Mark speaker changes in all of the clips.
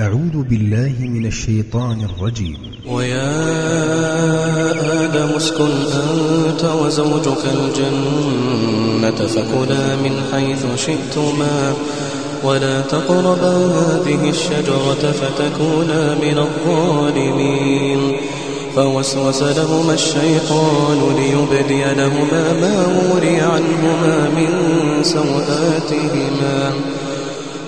Speaker 1: أعوذ بالله من الشيطان الرجيم.
Speaker 2: ويا آدم اسكن أنت وزوجك الجنة فكلا من حيث شئتما ولا تقربا هذه الشجرة فتكونا من الظالمين. فوسوس لهما الشيطان ليبدي لهما ما وري عنهما من سوآتهما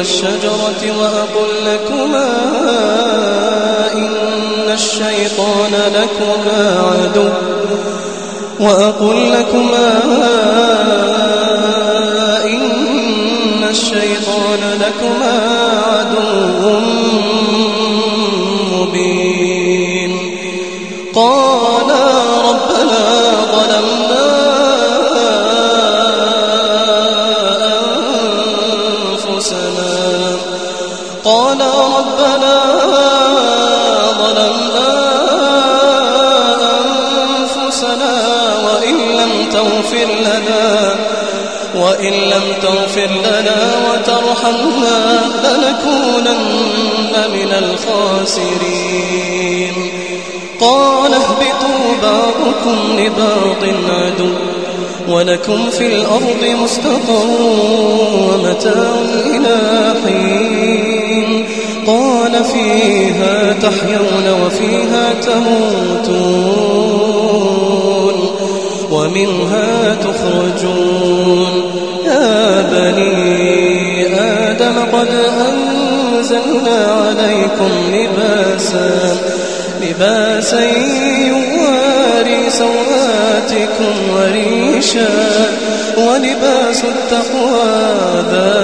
Speaker 2: الشجرة وأقل لكما إن الشيطان لكما عدو. وأقل لكما إن الشيطان لكما عدو. أنفسنا قال ربنا ظلمنا أنفسنا وإن لم تغفر لنا وإن لم تغفر لنا وترحمنا لنكونن من الخاسرين. قال اهبطوا بعضكم لبعض عدو ولكم في الأرض مستقر ومتاع حين قال فيها تحيون وفيها تموتون ومنها تخرجون. يا بني آدم قد أنزلنا عليكم لباسا لباسا يواري سوآتكم وريشا ولباس التقوى ذلك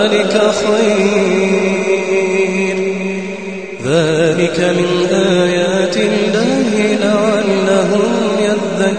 Speaker 2: من